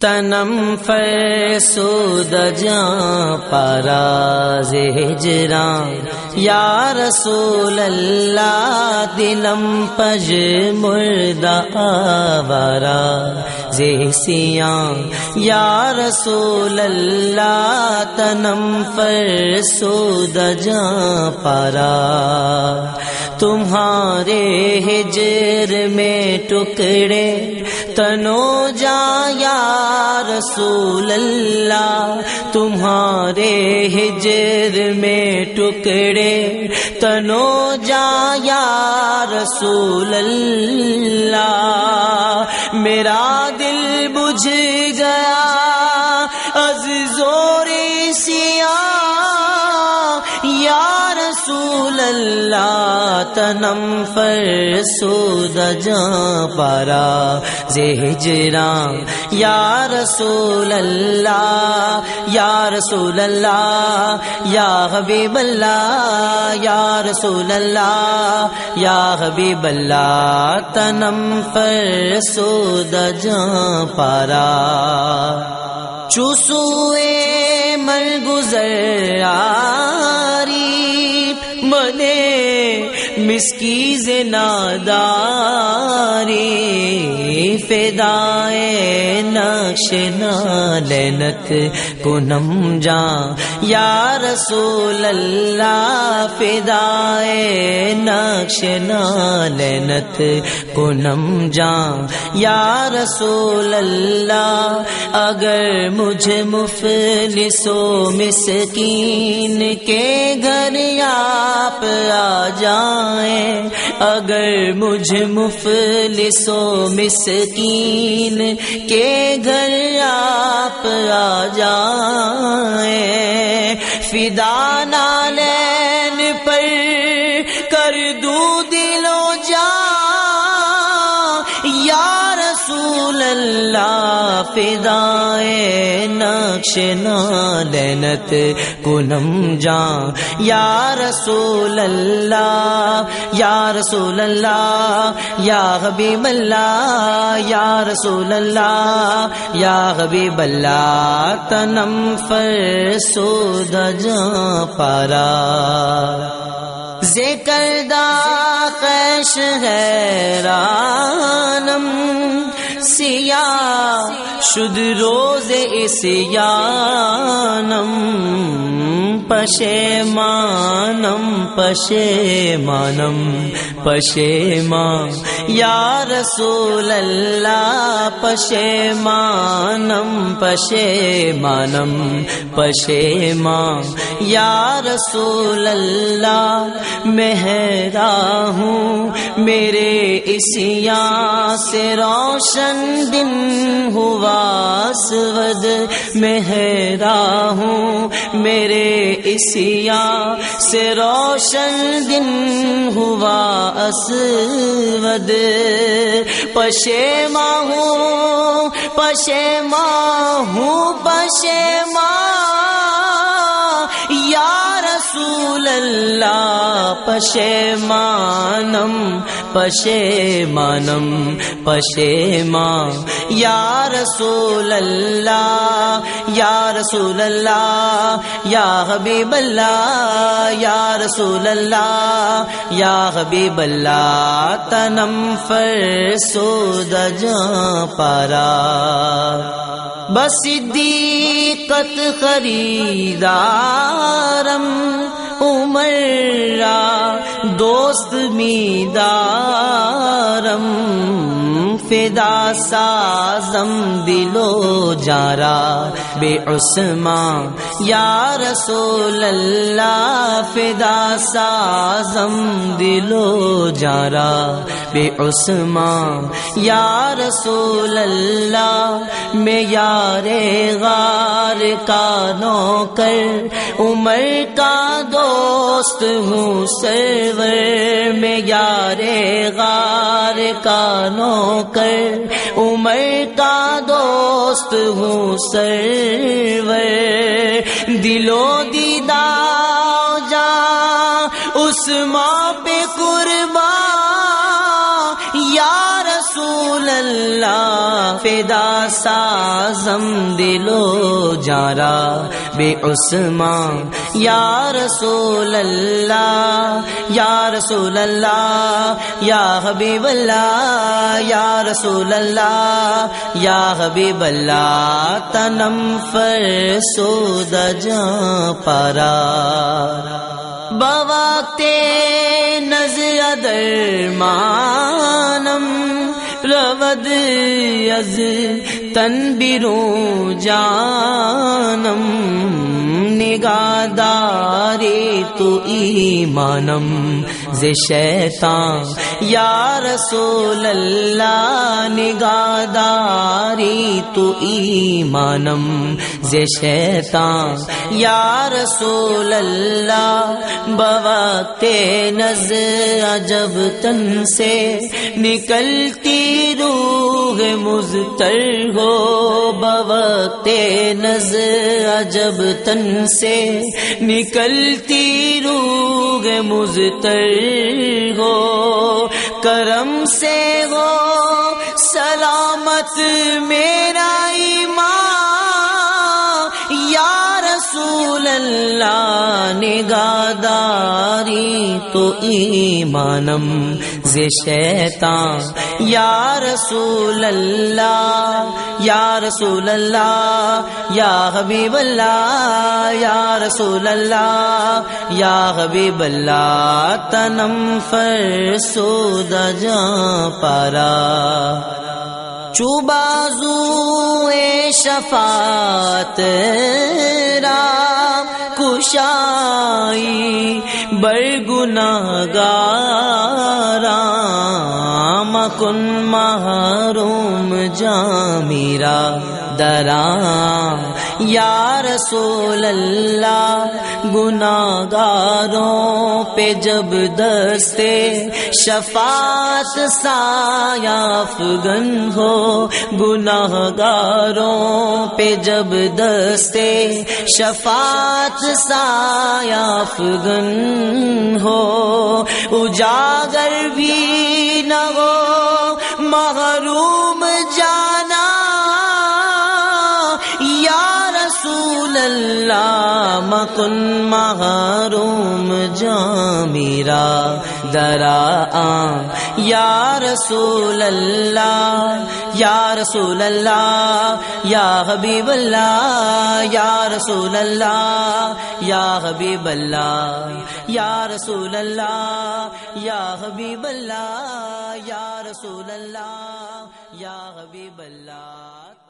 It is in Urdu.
تنم فرسود جان پراز ہجران۔ یا رسول اللہ، دلم پج مردہ آورا زیسیاں یا رسول اللہ، تنم فرسود جان پرا تمہارے ہجر میں ٹکڑے تنو جا یا رسول اللہ، تمہارے ہجر میں ٹکڑے تنو جا یا رسول اللہ۔ میرا دل بجھ گیا از زور سیا یا رسول اللہ، تنم پر سود پارا زہجران یا رسول اللہ، یا رسول اللہ، یا حبیب اللہ، یا رسول اللہ، یا حبیب اللہ، تنم پر سود جا پارا چوسوے مر گزر آری مسکیز ناداری فدائے نقش نالنت کنم جا۔ یا رسول اللہ، فدائے نقش نالنت کنم جا۔ یا رسول اللہ، اگر مجھے مفلسو مسکین کے گھر آپ آ جائیں اگر مجھے مفلسو مسکین کے گھر آپ آ جائیں۔ فدانہ اللہ فدائے نقش نالنت کنم جا یا رسول اللہ، یا رسول اللہ، یا حبیب اللہ، یا رسول اللہ، یا حبیب اللہ، تنم فرسود جا پارا۔ ذکر دا قش ہے رانم سیا شد روز اسیانم پشے مانم پشے مانم پشے ماں یا رسول اللہ پشے مانم پشے مانم پشے ماں یا رسول اللہ مہرا ہوں، میرے اسیا سے روشن دن ہوا۔ اسود میں حیرا ہوں میرے اسیا سے روشن دن ہوا اسود پشیما ہوں پشیما ہوں پشیما ماں رسول اللہ، پشے مانم پشے مانم، پشے ماں۔ یا رسول اللہ، یا رسول اللہ، یا حبیب اللہ، یا رسول اللہ، یا حبیب اللہ۔ تنم فرسود جا پارا۔ بس دیقت خریدارم، عمر دوست میدارم، فدا سازم دلو جارا، بے عثمان یا رسول اللہ، فدا سازم دلو جارا بے عثمان، یا رسول اللہ، میں یار غار کا نوکر، عمر کا دوست ہوں سرور، میں یار غار کا نوکر، عمر کا دوست ہوں سرور۔ دلو دیدا اللہ فدا سازم دلو جارا بے عثمان، یا رسول اللہ، یا رسول اللہ، یا حبیب اللہ، یا رسول اللہ، یا حبیب اللہ، تنم فر سود جا پارا۔ بوقت نظر درمانم رود از برو جانم نگاداری تو ایمانم۔ ز شیطان۔ یا رسول اللہ نگاداری تو ایمانم۔ ز شیطان، یا رسول اللہ، بوقت نز عجب تن سے۔ نکلتی روح مزتر ہو، بوقت نز عجب تن سے۔ نکلتی روگ مزتر ہو، کرم سے ہو، سلامت میرا ایمان، یا رسول اللہ نگاداری تو ایمانم۔ ز شیطان. یا رسول اللہ، یا رسول اللہ، یا حبیب اللہ، یا رسول اللہ، یا حبیب اللہ، تنم فر سود پارا چوبازو شفات را کشائی برگنا گارا کن محروم جا میرا درا یا رسول اللہ گناگاروں پہ جب دستے شفاعت سایاف گن ہو گناہ گاروں پہ جب دستے شفاعت سایاف گن ہو۔ اجاگر بھی نہ ہو، محروم اللہ مکن محروم جا میرا درا یا رسول اللہ، یا رسول اللہ، یا حبیب اللہ، یا رسول اللہ، یا حبیب اللہ، یا رسول اللہ، یا حبیب اللہ، یا رسول اللہ، یا حبیب اللہ۔